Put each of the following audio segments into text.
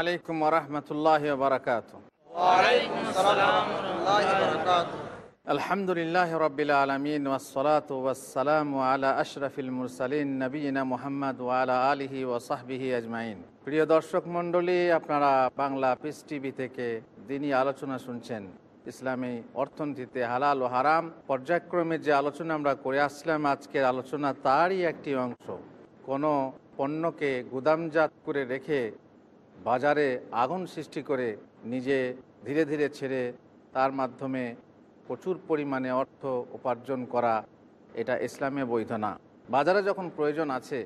আলাইকুম আলহামদুলিল্লাহ আশরফিল মোহাম্মদ ওয়ালা আজমাইন। প্রিয় দর্শক আপনারা বাংলা পিস টিভি থেকে দিনই আলোচনা শুনছেন। ইসলামী অর্থনীতিতে হালাল ও হারাম পর্যায়ক্রমে যে আলোচনা আমরা করে আসলাম, আজকের আলোচনা তারই একটি অংশ। কোনো পণ্যকে গুদামজাত করে রেখে বাজারে আগুন সৃষ্টি করে নিজে ধীরে ধীরে ছেড়ে তার মাধ্যমে প্রচুর পরিমাণে অর্থ উপার্জন করা, এটা ইসলামে বৈধ না। বাজারে যখন প্রয়োজন আছে,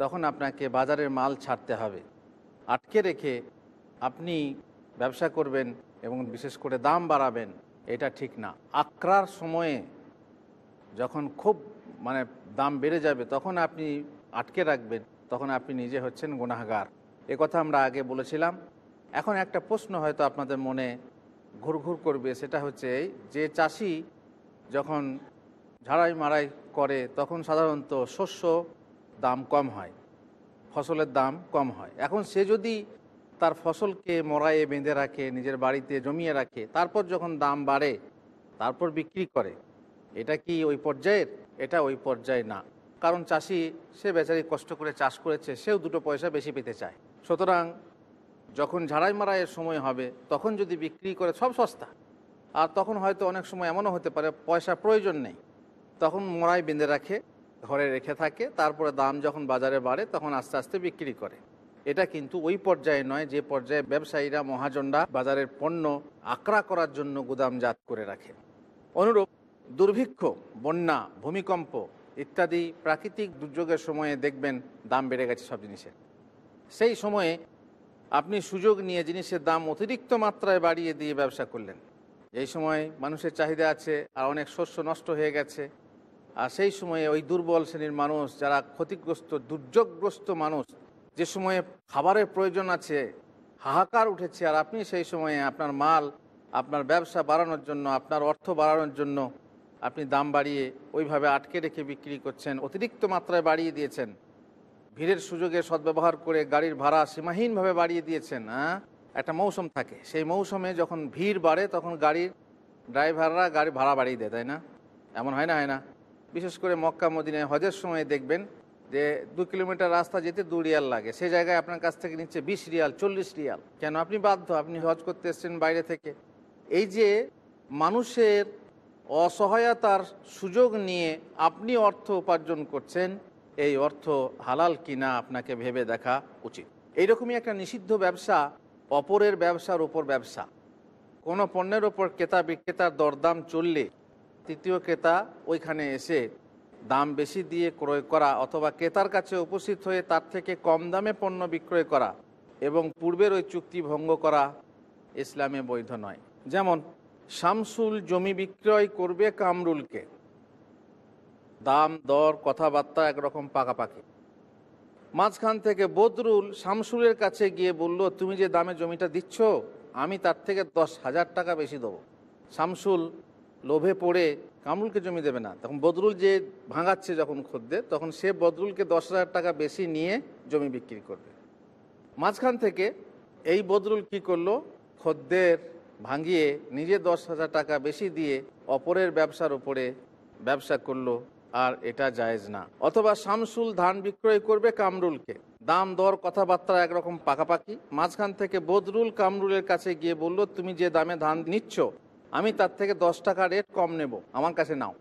তখন আপনাকে বাজারের মাল ছাড়তে হবে। আটকে রেখে আপনি ব্যবসা করবেন এবং বিশেষ করে দাম বাড়াবেন, এটা ঠিক না। আক্রার সময়ে যখন খুব মানে দাম বেড়ে যাবে, তখন আপনি আটকে রাখবেন, তখন আপনি নিজে হচ্ছেন গুনাহগার। এ কথা আমরা আগে বলেছিলাম। এখন একটা প্রশ্ন হয়তো আপনাদের মনে ঘুরঘুর করবে, সেটা হচ্ছে যে চাষি যখন ঝাড়াই মারাই করে, তখন সাধারণত শস্য দাম কম হয়, ফসলের দাম কম হয়। এখন সে যদি তার ফসলকে মরাইয়ে বেঁধে রাখে, নিজের বাড়িতে জমিয়ে রাখে, তারপর যখন দাম বাড়ে, তারপর বিক্রি করে, এটা কি ওই পর্যায়ের? এটা ওই পর্যায়ে না। কারণ চাষি সে বেচারি কষ্ট করে চাষ করেছে, সেও দুটো পয়সা বেশি পেতে চায়। সুতরাং যখন ঝাড়াই মারাইয়ের সময় হবে, তখন যদি বিক্রি করে সব সস্তা, আর তখন হয়তো অনেক সময় এমনও হতে পারে পয়সা প্রয়োজন নেই। তখন মরাই বেঁধে রাখে, ঘরে রেখে থাকে, তারপরে দাম যখন বাজারে বাড়ে, তখন আস্তে আস্তে বিক্রি করে। এটা কিন্তু ওই পর্যায়ে নয়, যে পর্যায়ে ব্যবসায়ীরা মহাজনরা বাজারের পণ্য আকড়া করার জন্য গুদামজাত করে রাখে। অনুরূপ দুর্ভিক্ষ, বন্যা, ভূমিকম্প ইত্যাদি প্রাকৃতিক দুর্যোগের সময়ে দেখবেন দাম বেড়ে গেছে সব জিনিসের। সেই সময়ে আপনি সুযোগ নিয়ে জিনিসের দাম অতিরিক্ত মাত্রায় বাড়িয়ে দিয়ে ব্যবসা করলেন। এই সময় মানুষের চাহিদা আছে, আর অনেক শস্য নষ্ট হয়ে গেছে। আর সেই সময়ে ওই দুর্বল শ্রেণির মানুষ, যারা ক্ষতিগ্রস্ত, দুর্যোগগ্রস্ত মানুষ, যে সময়ে খাবারের প্রয়োজন আছে, হাহাকার উঠেছে, আর আপনি সেই সময়ে আপনার মাল, আপনার ব্যবসা বাড়ানোর জন্য, আপনার অর্থ বাড়ানোর জন্য আপনি দাম বাড়িয়ে ওইভাবে আটকে রেখে বিক্রি করছেন, অতিরিক্ত মাত্রায় বাড়িয়ে দিয়েছেন। ভিড়ের সুযোগে সদ্ব্যবহার করে গাড়ির ভাড়া সীমাহীনভাবে বাড়িয়ে দিয়েছেন একটা মৌসুম থাকে। সেই মৌসুমে যখন ভিড় বাড়ে, তখন গাড়ির ড্রাইভাররা গাড়ি ভাড়া বাড়িয়ে দেয়, তাই না? এমন হয় না হয় না? বিশেষ করে মক্কা, মদিনায় হজের সময় দেখবেন যে দু কিলোমিটার রাস্তা যেতে দু রিয়াল লাগে। সেই জায়গায় আপনার কাছ থেকে নিচ্ছে বিশ রিয়াল, চল্লিশ রিয়াল। কেন? আপনি বাধ্য, আপনি হজ করতে এসছেন বাইরে থেকে। এই যে মানুষের অসহায়তার সুযোগ নিয়ে আপনি অর্থ উপার্জন করছেন এই অর্থ হালাল কিনা আপনাকে ভেবে দেখা উচিত। এইরকমই একটা নিষিদ্ধ ব্যবসা অপরের ব্যবসার উপর ব্যবসা। কোনো পণ্যের ওপর ক্রেতা বিক্রেতার দরদাম চললে তৃতীয় ক্রেতা ওইখানে এসে দাম বেশি দিয়ে ক্রয় করা অথবা ক্রেতার কাছে উপস্থিত হয়ে তার থেকে কম দামে পণ্য বিক্রয় করা এবং পূর্বের ওই চুক্তি ভঙ্গ করা ইসলামে বৈধ নয়। যেমন, শামসুল জমি বিক্রয় করবে কামরুলকে। দাম, দর, কথাবার্তা একরকম পাকাপাকি। মাঝখান থেকে বদরুল শামসুলের কাছে গিয়ে বলল, তুমি যে দামে জমিটা দিচ্ছ, আমি তার থেকে দশ হাজার টাকা বেশি দেবো। শামসুল লোভে পড়ে কামরুলকে জমি দেবে না। তখন বদরুল যে ভাঙাচ্ছে যখন খদ্দের, তখন সে বদরুলকে দশ হাজার টাকা বেশি নিয়ে জমি বিক্রি করবে। মাঝখান থেকে এই বদরুল কি করল? খদ্দের ভাঙিয়ে নিজে দশ হাজার টাকা বেশি দিয়ে অপরের ব্যবসার উপরে ব্যবসা করল। আর এটা জায়েজ না। অথবা শামসুল ধান বিক্রয় করবে কামরুলকে। দাম, দর, কথাবার্তা একরকম পাকাপাকি। মাঝখান থেকে বদরুল কামরুলের কাছে গিয়ে বলল, তুমি যে দামে ধান নিচ্ছ, আমি তার থেকে দশ টাকা রেট কম নেব। আমার কাছে নাও।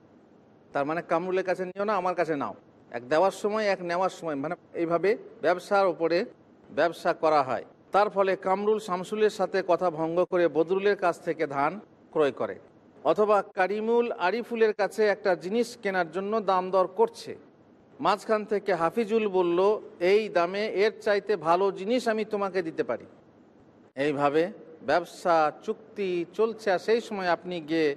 তার মানে কামরুলের কাছে নিও না, আমার কাছে নাও। এক দেওয়ার সময়, এক নেওয়ার সময়। মানে এইভাবে ব্যবসার উপরে ব্যবসা করা হয়। তার ফলে কামরুল শামসুলের সাথে কথা ভঙ্গ করে বদরুলের কাছ থেকে ধান ক্রয় করে। অথবা কারিমুল আরিফুলের কাছে একটা জিনিস কেনার জন্য দাম দর করছে। মাঝখান থেকে হাফিজুল বলল, এই দামে এর চাইতে ভালো জিনিস আমি তোমাকে দিতে পারি। এইভাবে ব্যবসা, চুক্তি চলছে আর সেই সময় আপনি গিয়ে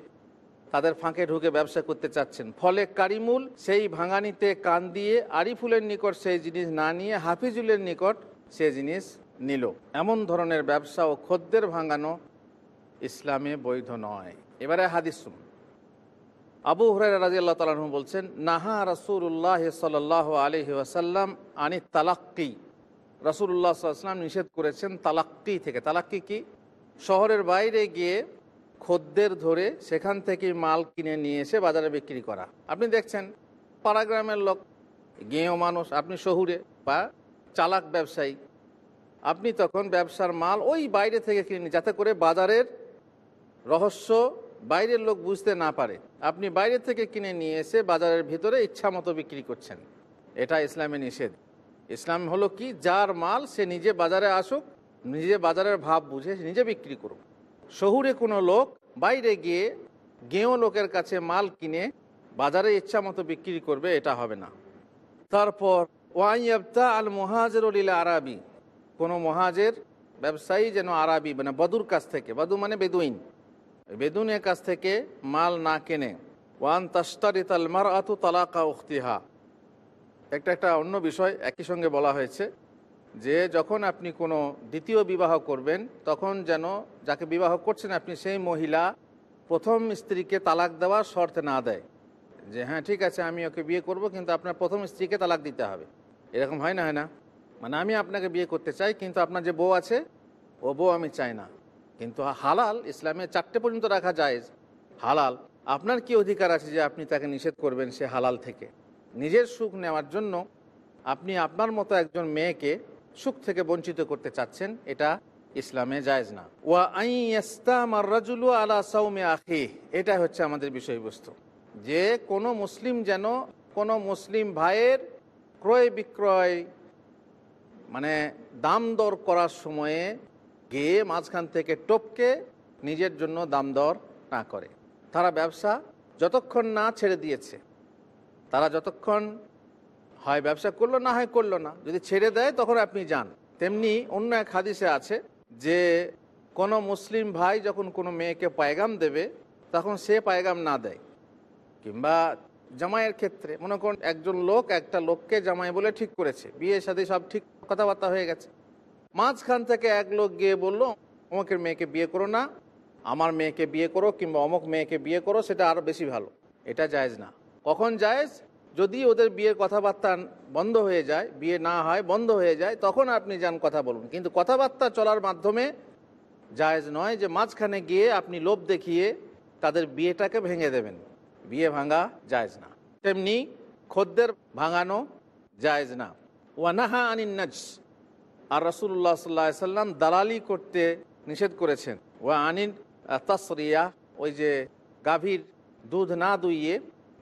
তাদের ফাঁকে ঢুকে ব্যবসা করতে চাচ্ছেন। ফলে কারিমুল সেই ভাঙানিতে কান দিয়ে আরিফুলের নিকট সেই জিনিস না নিয়ে হাফিজুলের নিকট সে জিনিস নিল। এমন ধরনের ব্যবসা ও খদ্দের ভাঙানো ইসলামে বৈধ নয়। এবারে হাদিস শুন আবু হরাই রাজি আল্লাহ তালু বলছেন, নাহা রসুল্লাহ সাল আলহি ওয়াসাল্লাম আনি তালাক্কি। রাসুল্লাহ সাল্লাম নিষেধ করেছেন তালাক্কি থেকে। তালাক্কি কি? শহরের বাইরে গিয়ে খদ্দের ধরে সেখান থেকে মাল কিনে নিয়ে এসে বাজারে বিক্রি করা। আপনি দেখছেন পাড়াগ্রামের লোক গেঁয়ো মানুষ, আপনি শহুরে বা চালাক ব্যবসায়ী, আপনি তখন ব্যবসার মাল ওই বাইরে থেকে কিনে যাতে করে বাজারের রহস্য বাইরের লোক বুঝতে না পারে। আপনি বাইরে থেকে কিনে নিয়ে এসে বাজারের ভিতরে ইচ্ছা মতো বিক্রি করছেন। এটা ইসলামে নিষেধ। ইসলাম হলো কি? যার মাল সে নিজে বাজারে আসুক, নিজে বাজারের ভাব বুঝে নিজে বিক্রি করুক। শহুরে কোনো লোক বাইরে গিয়ে গেঁয়ো লোকের কাছে মাল কিনে বাজারে ইচ্ছা মতো বিক্রি করবে, এটা হবে না। তারপর, ওয়াইয়াবতা আল মহাজের আরাবি। কোনো মহাজের, ব্যবসায়ী যেন আরাবি মানে বদুর কাছ থেকে। বদু মানে বেদুইন। বেদুনের কাছ থেকে মাল না কেনে। ওয়ান তাস্তারিত আল মার আতু তালাকা উখতিহা। একটা একটা অন্য বিষয় একই সঙ্গে বলা হয়েছে যে, যখন আপনি কোনো দ্বিতীয় বিবাহ করবেন, তখন যেন যাকে বিবাহ করছেন আপনি, সেই মহিলা প্রথম স্ত্রীকে তালাক দেওয়ার শর্তে না দেয়। যে হ্যাঁ ঠিক আছে, আমি ওকে বিয়ে করব, কিন্তু আপনার প্রথম স্ত্রীকে তালাক দিতে হবে। এরকম হয় না হয় না? মানে আমি আপনাকে বিয়ে করতে চাই, কিন্তু আপনার যে বউ আছে, ও বউ আমি চাই না। কিন্তু হালাল ইসলামে চারটে পর্যন্ত রাখা যায় হালাল, আপনার কি অধিকার আছে যে আপনি তাকে নিষেধ করবেন সে হালাল থেকে? নিজের সুখ নেওয়ার জন্য আপনি আপনার মতো একজন মেয়েকে সুখ থেকে বঞ্চিত করতে চাচ্ছেন, এটা ইসলামে জায়েজ না। ওয়া আইয়াস্তামার রাজুলু আলা সাউমে আখি এটা হচ্ছে আমাদের বিষয়বস্তু। যে কোনো মুসলিম যেন কোনো মুসলিম ভাইয়ের ক্রয় বিক্রয় মানে দাম দর করার সময়ে গিয়ে মাঝখান থেকে টপকে নিজের জন্য দাম দর না করে। তারা ব্যবসা যতক্ষণ না ছেড়ে দিয়েছে, তারা যতক্ষণ হয় ব্যবসা করল না হয় করল না, যদি ছেড়ে দেয় তখন আপনি যান। তেমনি অন্য এক হাদিসে আছে যে, কোনো মুসলিম ভাই যখন কোনো মেয়েকে পায়গাম দেবে, তখন সে পায়গাম না দেয়। কিংবা জামাইয়ের ক্ষেত্রে, মনে করুন একজন লোক একটা লোককে জামাই বলে ঠিক করেছে বিয়ের সাথে সব ঠিক কথাবার্তা হয়ে গেছে। মাঝখান থেকে এক লোক গিয়ে বলল, অমুকের মেয়েকে বিয়ে করো না। আমার মেয়েকে বিয়ে করো কিংবা অমুক মেয়েকে বিয়ে করো, সেটা আরও বেশি ভালো। এটা জায়েজ না। কখন জায়েজ? যদি ওদের বিয়ের কথাবার্তা বন্ধ হয়ে যায়, বিয়ে না হয়, বন্ধ হয়ে যায়, তখন আপনি যান কথা বলুন। কিন্তু কথাবার্তা চলার মাধ্যমে জায়েজ নয় যে মাঝখানে গিয়ে আপনি লোভ দেখিয়ে তাদের বিয়েটাকে ভেঙে দেবেন। বিয়ে ভাঙা জায়েজ না। তেমনি খদ্দের ভাঙানো জায়েজ না। ওয়ানাহা আনিন নাজ আর রসুল্লাহ সাল্লাহ সাল্লাম দালালি করতে নিষেধ করেছেন। ও আনিন তাসরিয়া, ওই যে গাভীর দুধ না দুইয়ে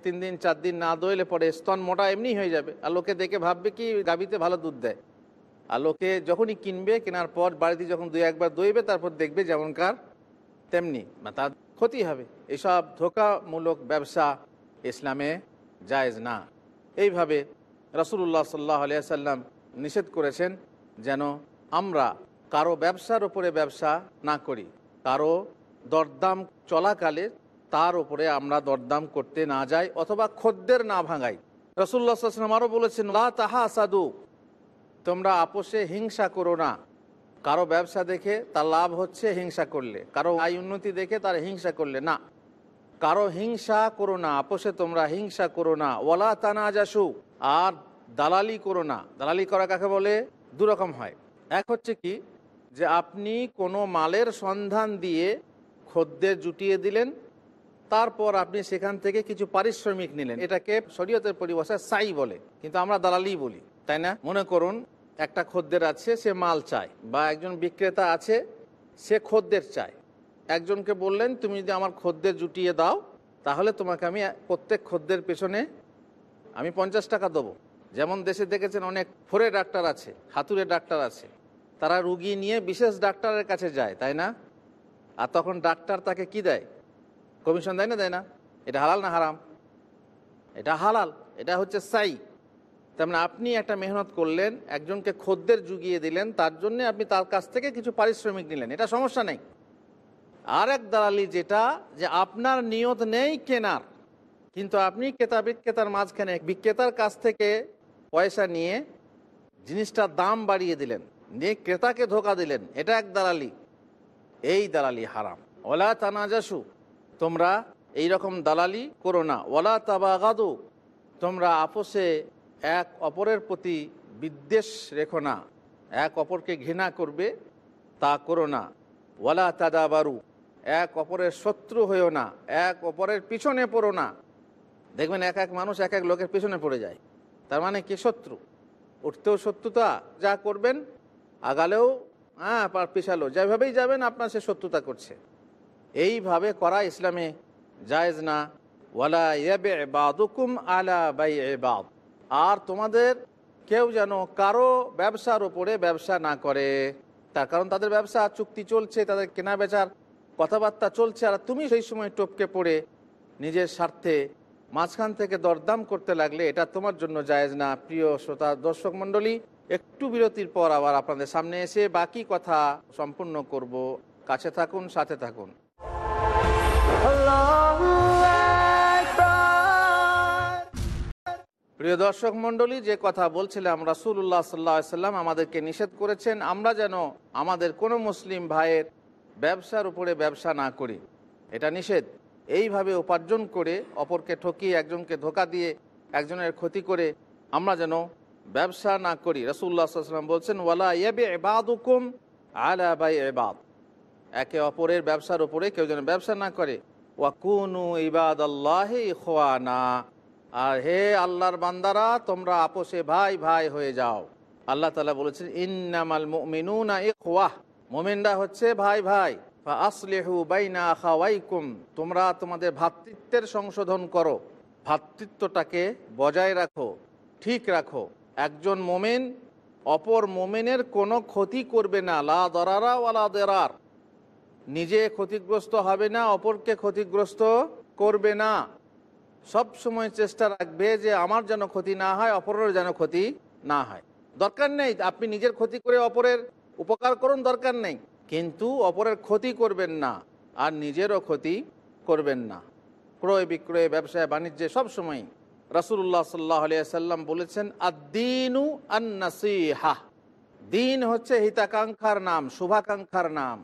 তিন দিন, চার দিন না দইলে পরে স্তন মোটা এমনি হয়ে যাবে। আর লোকে দেখে ভাববে কি গাভীতে ভালো দুধ দেয়। আর লোকে যখনই কিনবে, কেনার পর বাড়িতে যখন দুই একবার দইবে, তারপর দেখবে যেমনকার তেমনি তার ক্ষতি হবে। এসব ধোকামূলক ব্যবসা ইসলামে জায়েজ না। এইভাবে রসুল্লাহ সাল্লাহ আলিয়া সাল্লাম নিষেধ করেছেন। যেন আমরা কারও ব্যবসার উপরে ব্যবসা না করি। কারও দরদাম চলাকালে তার উপরে আমরা দরদাম করতে না যাই অথবা খদ্দের না ভাঙাই। রসুল্লাহ সাল্লাম আরও বলেছেন, লা তাহা সাদু তোমরা আপোষে হিংসা করো না। কারও ব্যবসা দেখে তার লাভ হচ্ছে হিংসা করলে, কারও আয় উন্নতি দেখে তার হিংসা করলে না। কারও হিংসা করো না, আপোষে তোমরা হিংসা করো না। ওলা তানা যাসু আর দালালি করো না। দালালি করা কাকে বলে? দুরকম হয়। এক হচ্ছে কি যে আপনি কোনো মালের সন্ধান দিয়ে খদ্দের জুটিয়ে দিলেন, তারপর আপনি সেখান থেকে কিছু পারিশ্রমিক নিলেন। এটাকে শরীয়তের পরিভাষায় সাই বলে, কিন্তু আমরা দালালি বলি, তাই না? মনে করুন একটা খদ্দের আছে, সে মাল চায়, বা একজন বিক্রেতা আছে, সে খদ্দের চায়। একজনকে বললেন, তুমি যদি আমার খদ্দের জুটিয়ে দাও, তাহলে তোমাকে আমি প্রত্যেক খদ্দের পেছনে আমি পঞ্চাশ টাকা দেবো। যেমন দেশে দেখেছেন অনেক ফোরে ডাক্তার আছে হাতুড়ে ডাক্তার আছে। তারা রুগী নিয়ে বিশেষ ডাক্তারের কাছে যায়, তাই না? আর তখন ডাক্তার তাকে কি দেয়? কমিশন দেয় না দেয় না? এটা হালাল না হারাম? এটা হালাল, এটা হচ্ছে সাই। তার মানে আপনি একটা মেহনত করলেন, একজনকে খদ্দের জুগিয়ে দিলেন, তার জন্য আপনি তার কাছ থেকে কিছু পারিশ্রমিক নিলেন। এটা সমস্যা নেই। আর এক দালালি যেটা, যে আপনার নিয়ত নেই কেনার, কিন্তু আপনি ক্রেতা বিক্রেতার মাঝখানে বিক্রেতার কাছ থেকে পয়সা নিয়ে জিনিসটার দাম বাড়িয়ে দিলেন। নিয়ে ক্রেতাকে ধোকা দিলেন। এটা এক দালালি। এই দালালি হারাম। ওলা তানাজাসু। তোমরা এই রকম দালালি করো না। ওলা তাবাগাদু। তোমরা আপোষে এক অপরের প্রতি বিদ্বেষ রেখো না। এক অপরকে ঘৃণা করবে তা করো না। ওয়ালা তাদাবারু। এক অপরের শত্রু হয়েও না। এক অপরের পিছনে পড়ো না। দেখবেন এক এক মানুষ এক এক লোকের পিছনে পড়ে যায়। তার মানে কি শত্রু? উঠতেও শত্রুতা যা করবেন, আগালেও হ্যাঁ পিছালো যেভাবেই যাবেন, আপনার সে শত্রুতা করছে। এইভাবে করা ইসলামে জায়েজ না। ওয়ালা ইয়াবে আলা বাই বাদ। আর তোমাদের কেউ যেন কারও ব্যবসার ওপরে ব্যবসা না করে। তার কারণ তাদের ব্যবসা, চুক্তি চলছে, তাদের কেনা বেচার কথাবার্তা চলছে, আর তুমি সেই সময় টপকে পড়ে নিজের স্বার্থে মাঝখান থেকে দরদাম করতে লাগলে এটা তোমার জন্য জায়েজ না। প্রিয় শ্রোতা, দর্শক মণ্ডলী, একটু বিরতির পর আবার আপনাদের সামনে এসে বাকি কথা সম্পূর্ণ করব। কাছে থাকুন, সাথে থাকুন। প্রিয় দর্শক মণ্ডলী, যে কথা বলছিলাম রাসুল্লাহ সাল্লাহ সাল্লাম আমাদেরকে নিষেধ করেছেন, আমরা যেন আমাদের কোনো মুসলিম ভাইয়ের ব্যবসার উপরে ব্যবসা না করি। এটা নিষেধ। এইভাবে উপার্জন করে অপরকে ঠকিয়ে একজনকে ধোকা দিয়ে একজনের ক্ষতি করে আমরা যেন ব্যবসা না করি। রসুল্লাহ সাল্লাম বলছেন, ওয়ালা ইয়াবে এবাদুকুম আলা বাই এবাদ একে অপরের ব্যবসার উপরে কেউ যেন ব্যবসা না করে। ওয়াকুনু ইবাদ আল্লাহ খোয়ানা আর হে আল্লাহর বান্দারা, তোমরা আপোষে ভাই ভাই হয়ে যাও। আল্লাহ তালা বলেছেন, ইন্নামাল মিনুনা এ খোয়াহ মোমেনরা হচ্ছে ভাই ভাই। আসলেহু বাইনা খাওয়াইকুম তোমরা তোমাদের ভাতৃত্বের সংশোধন করো। ভাতৃত্বটাকে বজায় রাখো, ঠিক রাখো। একজন মোমেন অপর মোমেনের কোনো ক্ষতি করবে না। লা দরারা ওয়ালা দেরার। নিজে ক্ষতিগ্রস্ত হবে না, অপরকে ক্ষতিগ্রস্ত করবে না। সব সময় চেষ্টা রাখবে যে আমার যেন ক্ষতি না হয়, অপরের যেন ক্ষতি না হয়। দরকার নেই, আপনি নিজের ক্ষতি করে অপরের উপকার করুন, দরকার নেই। কিন্তু অপরের ক্ষতি করবেন না, আর নিজেরও ক্ষতি করবেন না। ক্রয় বিক্রয়, ব্যবসায় বাণিজ্যে সবসময় রাসুল্লাহ সাল্লাহ সাল্লাম বলেছেন আদিনু আন্নাসিহা। দিন হচ্ছে হিতাকাঙ্ক্ষার নাম, শুভাকাঙ্ক্ষার নাম।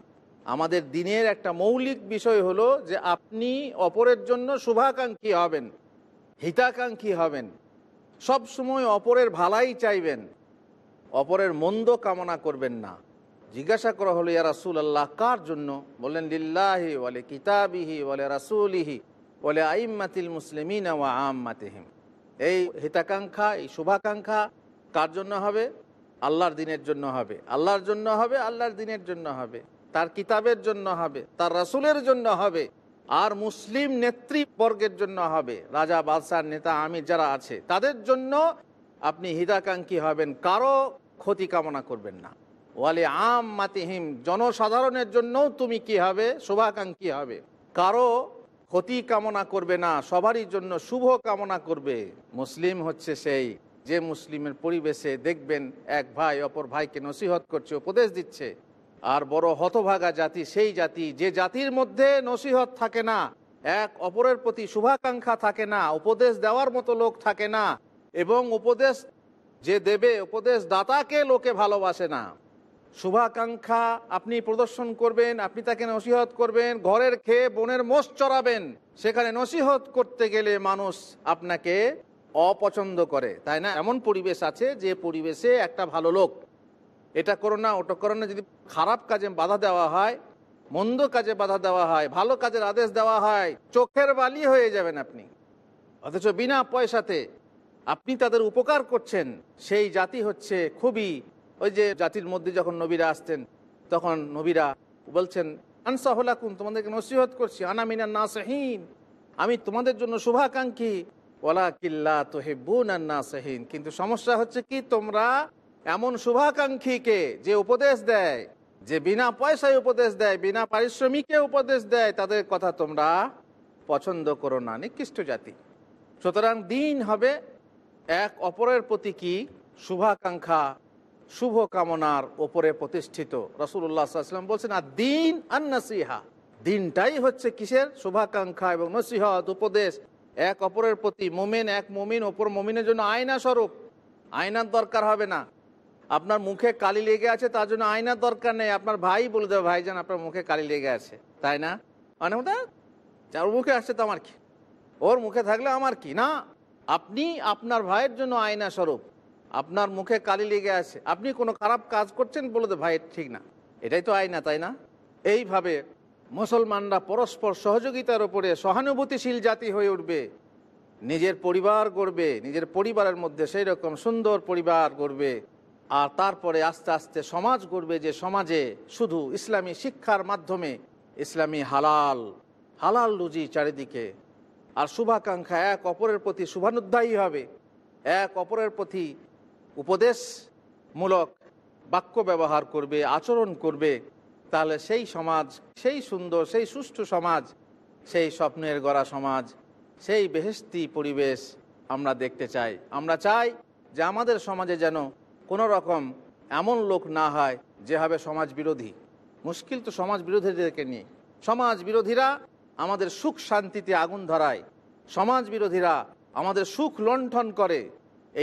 আমাদের দিনের একটা মৌলিক বিষয় হলো যে আপনি অপরের জন্য শুভাকাঙ্ক্ষী হবেন, হিতাকাঙ্ক্ষী হবেন। সব সময় অপরের ভালাই চাইবেন, অপরের মন্দ কামনা করবেন না। জিজ্ঞাসা করা হলো, ইয়া রাসুল আল্লাহ কার জন্য? বললেন, লিল্লাহি বলে কিতাবিহি বলে রাসুলিহি বলে আইম্মাতিল মুসলিমিন ওয়া আম্মাতিহিম। এই হিতাকাঙ্ক্ষা, এই শুভাকাঙ্ক্ষা কার জন্য হবে? আল্লাহর দিনের জন্য হবে। আল্লাহর জন্য হবে, আল্লাহর দিনের জন্য হবে। তার কিতাবের জন্য হবে, তার রাসুলের জন্য হবে। আর মুসলিম নেতৃবর্গের জন্য হবে। রাজা বাদশার নেতা, আমির যারা আছে, তাদের জন্য আপনি হিতাকাঙ্ক্ষী হবেন, কারও ক্ষতি কামনা করবেন না। ওয়ালে আম মাতিহিম জনসাধারণের জন্যও তুমি কি হবে? শুভাকাঙ্ক্ষী হবে। কারও ক্ষতি কামনা করবে না, সবারই জন্য শুভ কামনা করবে। মুসলিম হচ্ছে সেই যে মুসলিমের পরিবেশে দেখবেন এক ভাই অপর ভাইকে নসিহত করছে, উপদেশ দিচ্ছে। আর বড় হতভাগা জাতি সেই জাতি, যে জাতির মধ্যে নসিহত থাকে না, এক অপরের প্রতি শুভাকাঙ্ক্ষা থাকে না, উপদেশ দেওয়ার মতো লোক থাকে না, এবং উপদেশ যে দেবে, উপদেশ দাতাকে লোকে ভালোবাসে না। শুভাকাঙ্ক্ষা, আপনি প্রদর্শন করবেন, আপনি তাকে নসিহত করবেন, ঘরের খেয়ে বনের মোষ চড়াবেন। সেখানে নসিহত করতে গেলে মানুষ আপনাকে অপছন্দ করে, তাই না? এমন পরিবেশ আছে যে পরিবেশে একটা ভালো লোক। এটা করো না, ওটা করো না, যদি খারাপ কাজে বাধা দেওয়া হয়, মন্দ কাজে বাধা দেওয়া হয়, ভালো কাজের আদেশ দেওয়া হয়, চোখের বালি হয়ে যাবেন আপনি। অথচ বিনা পয়সাতে আপনি তাদের উপকার করছেন, সেই জাতি হচ্ছে খুবই ওই যে জাতির মধ্যে যখন নবীরা আসতেন, তখন নবীরা বলছেন আনসাহলাকুন তোমাদেরকে নসিহত করছি আনামিনা নাসহীন। আমি তোমাদের জন্য শুভাকাঙ্ক্ষী। ওলা কিল্লা তোহেবুন আর নাসহীন। কিন্তু সমস্যা হচ্ছে কি, তোমরা এমন শুভাকাঙ্ক্ষীকে যে উপদেশ দেয়, যে বিনা পয়সায় উপদেশ দেয়, বিনা পারিশ্রমিকে উপদেশ দেয়, তাদের কথা তোমরা পছন্দ করো না। নিকৃষ্ট জাতি। সুতরাং দিন হবে এক, অপরের প্রতি কি শুভাকাঙ্ক্ষা শুভ কামনার ওপরে প্রতিষ্ঠিত। রসুল্লাহাম বলছেন আর দিন আর নসিহা দিনটাই হচ্ছে কিসের? শুভাকাঙ্ক্ষা এবং নসিহত, উপদেশ। এক অপরের প্রতি মোমেন, এক মোমিন ওপর মোমিনের জন্য আয়না স্বরূপ আয়নার দরকার হবে না। আপনার মুখে কালি লেগে আছে, তার জন্য আয়নার দরকার নেই। আপনার ভাই বলে দেবে ভাই ভাইজান, আপনার মুখে কালি লেগে আছে। তাই না? মানে যার মুখে আসছে তো আমার কি? ওর মুখে থাকলে আমার কি? না। আপনি আপনার ভাইয়ের জন্য আয়না স্বরূপ আপনার মুখে কালি লেগে আছে। আপনি কোনো খারাপ কাজ করছেন বলে দে ভাই, ঠিক না। এটাই তো আইনা তাই না? এইভাবে মুসলমানরা পরস্পর সহযোগিতার উপরে সহানুভূতিশীল জাতি হয়ে উঠবে। নিজের পরিবার গড়বে, নিজের পরিবারের মধ্যে সেই রকম সুন্দর পরিবার গড়বে। আর তারপরে আস্তে আস্তে সমাজ গড়বে যে সমাজে শুধু ইসলামী শিক্ষার মাধ্যমে ইসলামী হালাল হালাল রুজি চারিদিকে। আর শুভাকাঙ্ক্ষা এক অপরের প্রতি শুভানুধ্যায়ী হবে। এক অপরের প্রতি উপদেশমূলক বাক্য ব্যবহার করবে, আচরণ করবে, তাহলে সেই সমাজ, সেই সুন্দর, সেই সুষ্ঠু সমাজ, সেই স্বপ্নের গড়া সমাজ, সেই বেহেস্তি পরিবেশ আমরা দেখতে চাই। আমরা চাই যে আমাদের সমাজে যেন কোনো রকম এমন লোক না হয় যে হবে সমাজ বিরোধী। মুশকিল তো সমাজ বিরোধীদেরকে নিয়ে। সমাজ বিরোধীরা আমাদের সুখ শান্তিতে আগুন ধরায়। সমাজ বিরোধীরা আমাদের সুখ লণ্ঠন করে।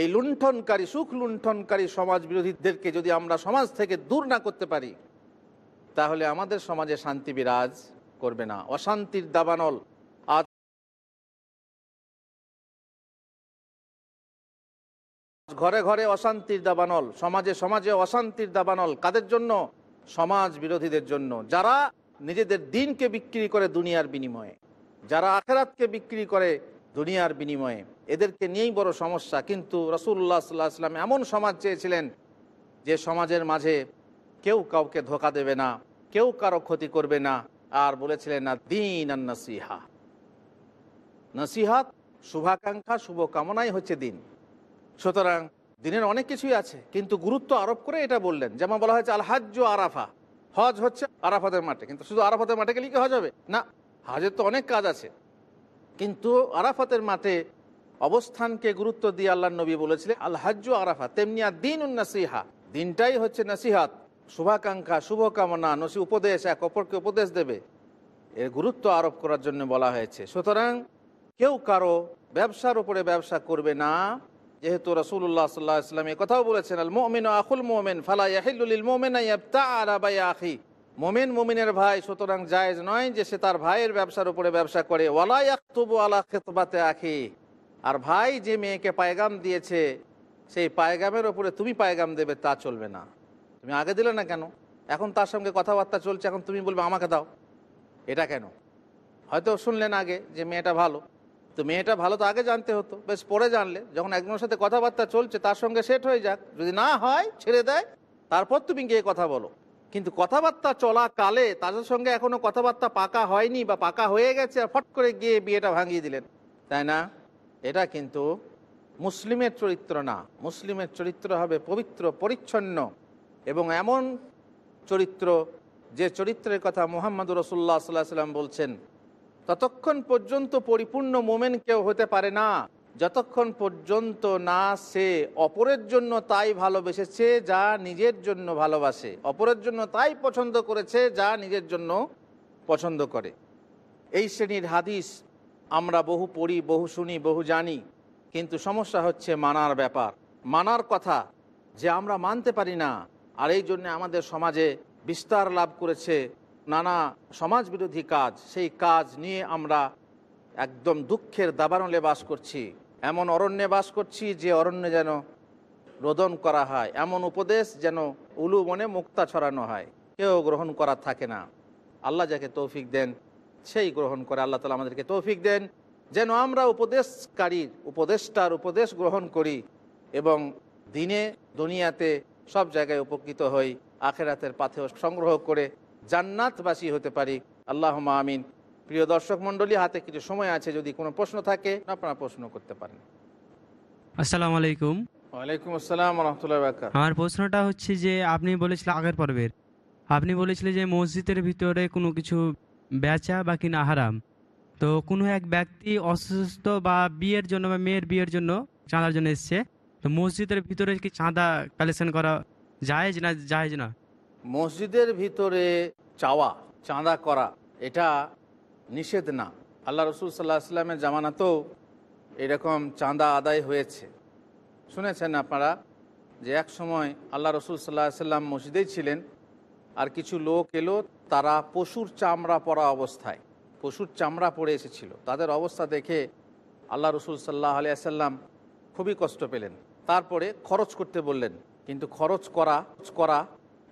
এই লুণ্ঠনকারী, সুখ লুণ্ঠনকারী সমাজ বিরোধীদেরকে যদি আমরা সমাজ থেকে দূর না করতে পারি, তাহলে আমাদের সমাজে শান্তি বিরাজ করবে না। অশান্তির দাবানল আজ ঘরে ঘরে অশান্তির দাবানল, সমাজে সমাজে অশান্তির দাবানল, কাদের জন্য? সমাজ বিরোধীদের জন্য। যারা নিজেদের দিনকে বিক্রি করে দুনিয়ার বিনিময়ে, যারা আখেরাতকে বিক্রি করে দুনিয়ার বিনিময়ে। এদেরকে নিয়েই বড় সমস্যা। কিন্তু রসুল্লাহ সাল্লাহ আসলাম এমন সমাজ চেয়েছিলেন যে সমাজের মাঝে কেউ কাউকে ধোকা দেবে না, কেউ কারও ক্ষতি করবে না, আর বলেছিলেন না, দিন আর নসিহা। নসিহাত, শুভাকাঙ্ক্ষা, শুভকামনাই হচ্ছে দিন। সুতরাং দিনের অনেক কিছুই আছে, কিন্তু গুরুত্ব আরোপ করে এটা বললেন। যেমন বলা হয়েছে আল হাজ্য আরাফা। হজ হচ্ছে আরাফাতের মাঠে। কিন্তু শুধু আরাফাতের মাঠে গেলে কি হজ হবে? না, হজের তো অনেক কাজ আছে। কিন্তু আরাফাতের মাঠে অবস্থানকে গুরুত্ব দিয়ে আল্লাহ নবী বলেছিলেন, আল হাজ্য আরাফা তেমনি আর দিন নাসিহা। দিনটাই হচ্ছে নাসিহাত। শুভাকাঙ্ক্ষা, শুভকামনা নসি উপদেশ, এক অপরকে উপদেশ দেবে। এর গুরুত্ব আরোপ করার জন্য বলা হয়েছে। সুতরাং কেউ কারও ব্যবসার উপরে ব্যবসা করবে না। যেহেতু রসুল্লাহ সাল্লাহ ইসলাম কথাও বলেছেন, আল মোমিন আকুল মোমেন, ফালা ইয়াহিল্লুল মোমেন মোমেন মোমিনের ভাই সুতরাং জায়েজ নয় যে সে তার ভাইয়ের ব্যবসার উপরে ব্যবসা করে। ওয়ালাই আখতুবু আলা খেতবাতে আখি। আর ভাই যে মেয়েকে পায়গাম দিয়েছে, সেই পায়গামের ওপরে তুমি পায়গাম দেবে, তা চলবে না। তুমি আগে দিলে না কেন? এখন তার সঙ্গে কথাবার্তা চলছে, এখন তুমি বলবে, আমাকে দাও। এটা কেন? হয়তো শুনলেন আগে যে মেয়েটা ভালো। তো মেয়েটা ভালো তো আগে জানতে হতো। বেশ পরে জানলে, যখন একজনের সাথে কথাবার্তা চলছে, তার সঙ্গে সেট হয়ে যাক। যদি না হয়, ছেড়ে দেয়, তারপর তুমি গিয়ে কথা বলো। কিন্তু কথাবার্তা চলাকালে তাদের সঙ্গে এখনও কথাবার্তা পাকা হয়নি বা পাকা হয়ে গেছে আর ফট করে গিয়ে বিয়েটা ভাঙিয়ে দিলেন। তাই না? এটা কিন্তু মুসলিমের চরিত্র না। মুসলিমের চরিত্র হবে পবিত্র, পরিচ্ছন্ন এবং এমন চরিত্র যে চরিত্রের কথা মোহাম্মদ রসুল্লাহ সাল্লাহ সাল্লাম বলছেন, ততক্ষণ পর্যন্ত পরিপূর্ণ মোমেন কেউ হতে পারে না। যতক্ষণ পর্যন্ত না সে অপরের জন্য তাই ভালোবেসেছে, যা নিজের জন্য ভালোবাসে। অপরের জন্য তাই পছন্দ করেছে, যা নিজের জন্য পছন্দ করে। এই শ্রেণির হাদিস আমরা বহু পড়ি, বহু শুনি, বহু জানি, কিন্তু সমস্যা হচ্ছে মানার ব্যাপার। মানার কথা যে আমরা মানতে পারি না, আর এই জন্য আমাদের সমাজে বিস্তার লাভ করেছে নানা সমাজ বিরোধী কাজ। সেই কাজ নিয়ে আমরা একদম দুঃখের দাবানলে বাস করছি। এমন অরণ্যে বাস করছি যে অরণ্যে যেন রোদন করা হয়, এমন উপদেশ যেন উলু মনে মুক্তা ছড়ানো হয়। কেউ গ্রহণ করা থাকে না। আল্লাহ যাকে তৌফিক দেন, সেই গ্রহণ করে আল্লাহ তালা আমাদেরকে তৌফিক দেন। যেন আমরা উপদেশকারীর উপদেশটার উপদেশ গ্রহণ করি এবং দিনে, দুনিয়াতে সব জায়গায় উপকৃত হই, আখেরাতের পাথেও সংগ্রহ করে জান্নাতবাসী হতে পারি। আল্লাহ আমিন। প্রিয় দর্শক মণ্ডলী হাতে কিছু সময় আছে যদি কোনো প্রশ্ন থাকে আপনারা প্রশ্ন করতে পারেন। আসসালামু আলাইকুম ওয়ালাইকুম আসসালাম রহমতুল্লাহ আমার প্রশ্নটা হচ্ছে যে আপনি বলেছিলেন আগের পর্বের আপনি বলেছিলেন যে মসজিদের ভিতরে কোনো কিছু বেচা বা কিনা হারাম। তো কোনো এক ব্যক্তি অসুস্থ বা বিয়ের জন্য বা মেয়ের বিয়ের জন্য চাঁদার জন্য এসছে তো মসজিদের ভিতরে কি চাঁদা কালেকশন করা জায়েজ না জায়েজ না? মসজিদের ভিতরে চাওয়া চাঁদা করা এটা নিষেধ না। আল্লাহ রসুল সাল্লাহ আসলামের জামানাতেও এরকম চাঁদা আদায় হয়েছে। শুনেছেন আপনারা যে এক সময় আল্লাহ রসুল সাল্লাহ সাল্লাম মসজিদেই ছিলেন আর কিছু লোক এলো, তারা পশুর চামড়া পরা অবস্থায়, পশুর চামড়া পড়ে এসেছিল। তাদের অবস্থা দেখে আল্লাহ রসুল সাল্লাহ আলিয়াল্লাম খুবই কষ্ট পেলেন। তারপরে খরচ করতে বললেন, কিন্তু খরচ করা করা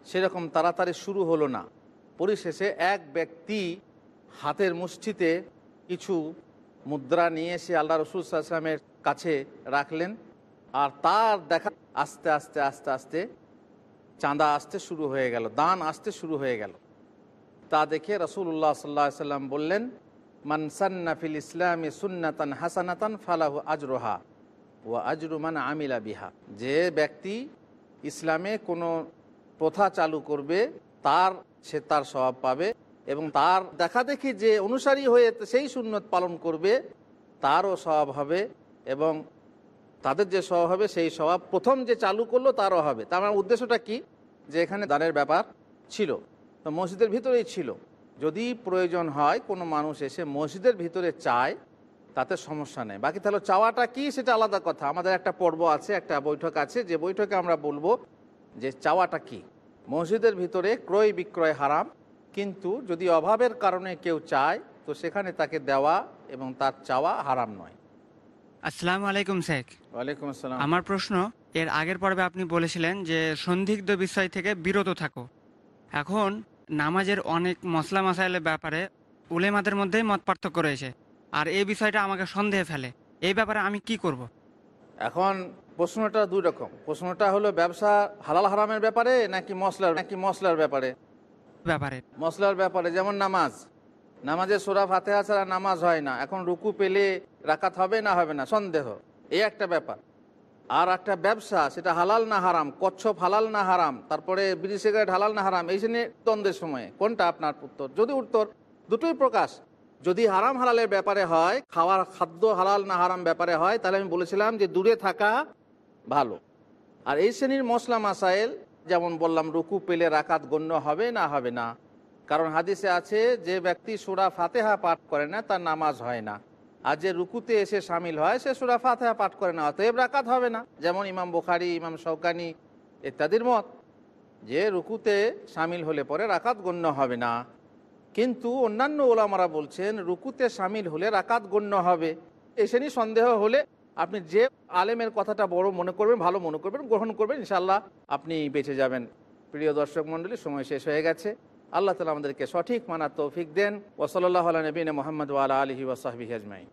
সেরকম তাড়াতাড়ি শুরু হলো না। পরিশেষে এক ব্যক্তি হাতের মুষ্টিতে কিছু মুদ্রা নিয়ে এসে আল্লাহ রসুল সাল্লামের কাছে রাখলেন। আর তার দেখা আস্তে আস্তে আস্তে আস্তে চাঁদা আসতে শুরু হয়ে গেল, দান আসতে শুরু হয়ে গেল। তা দেখে রসুল্লাহ সাল্লাহ সাল্লাম বললেন মানসান্না ফিল ইসলামী সুন্নাতান হাসানাতান ফালাহু আজরোহা ও আজরু মান আমিলা বিহা। যে ব্যক্তি ইসলামে কোনো প্রথা চালু করবে, তার, সে তার স্বভাব পাবে। এবং তার দেখা দেখি যে অনুসারী হয়ে সেই সুন্নত পালন করবে, তারও স্বভাব হবে এবং তাদের যে স্বভাব হবে সেই স্বভাব প্রথম যে চালু করল তারও হবে। তার মানে উদ্দেশ্যটা কি? যে এখানে দানের ব্যাপার ছিল, তো মসজিদের ভিতরেই ছিল। যদি প্রয়োজন হয় কোনো মানুষ এসে মসজিদের ভিতরে চায়, তাতে সমস্যা নেই। বাকি তাহলে চাওয়াটা কি সেটা আলাদা কথা। আমাদের একটা পর্ব আছে, একটা বৈঠক আছে। যে বৈঠকে আমরা বলব যে চাওয়াটা কি? মসজিদের ভিতরে ক্রয় বিক্রয় হারাম কিন্তু যদি অভাবের কারণে কেউ চায় তো সেখানে তাকে দেওয়া এবং তার চাওয়া হারাম নয়। আসসালামু আলাইকুম শেখ। ওয়ালাইকুম আসসালাম। আমার প্রশ্ন এর আগের পর্বে আপনি বলেছিলেন যে সন্দিগ্ধ বিষয় থেকে বিরত থাকো। এখন নামাজের অনেক মশলা মশাইলের ব্যাপারে উলেমাদের মধ্যেই মত পার্থক্য রয়েছে আর এই বিষয়টা আমাকে সন্দেহে ফেলে। এই ব্যাপারে আমি কি করব। এখন প্রশ্নটা দুই রকম। প্রশ্নটা হলো ব্যবসা হালাল হারামের ব্যাপারে নাকি মশলার নাকি মশলার ব্যাপারে? ব্যাপারে। মশলার ব্যাপারে, যেমন নামাজ। নামাজের সোরা ফাতেহা ছাড়া নামাজ হয় না। এখন রুকু পেলে রাখাত হবে না হবে না, সন্দেহ। এই একটা ব্যাপার। আর একটা ব্যবসা, সেটা হালাল না হারাম, কচ্ছপ হালাল না হারাম, তারপরে বিড়ি, সিগারেট হালাল না হারাম, এই শ্রেণির দ্বন্দ্বের সময়ে। কোনটা আপনার উত্তর? যদি উত্তর, দুটোই প্রকাশ। যদি হারাম হালালের ব্যাপারে হয়, খাওয়ার খাদ্য হালাল না হারাম ব্যাপারে হয়, তাহলে আমি বলেছিলাম যে দূরে থাকা ভালো। আর এই শ্রেণির মশলা মাসাইল যেমন বললাম, রুকু পেলে রাকাত গণ্য হবে না হবে না। কারণ হাদিসে আছে, যে ব্যক্তি সুরা ফাতেহা পাঠ করে না, তার নামাজ হয় না। আর যে রুকুতে এসে সামিল হয়, সে সুরা ফাতেহা পাঠ করে না, অতএব রাকাত হবে না। যেমন ইমাম বুখারি, ইমাম শৌকানি ইত্যাদির মত, যে রুকুতে সামিল হলে পরে রাকাত গণ্য হবে না। কিন্তু অন্যান্য ওলামারা বলছেন, রুকুতে সামিল হলে রাকাত গণ্য হবে। এই শ্রেণি সন্দেহ হলে আপনি যে আলেমের কথাটা বড় মনে করবেন, ভালো মনে করবেন, গ্রহণ করবেন ইনশাল্লাহ আপনি বেঁচে যাবেন। প্রিয় দর্শক মণ্ডলী, সময় শেষ হয়ে গেছে। আল্লাহ তালা আমাদেরকে সঠিক মানার তৌফিক দেন। ওসলাল্লাহ নবীন মোহাম্মদ ওয়াল আলহি ওসাহবি আজমাই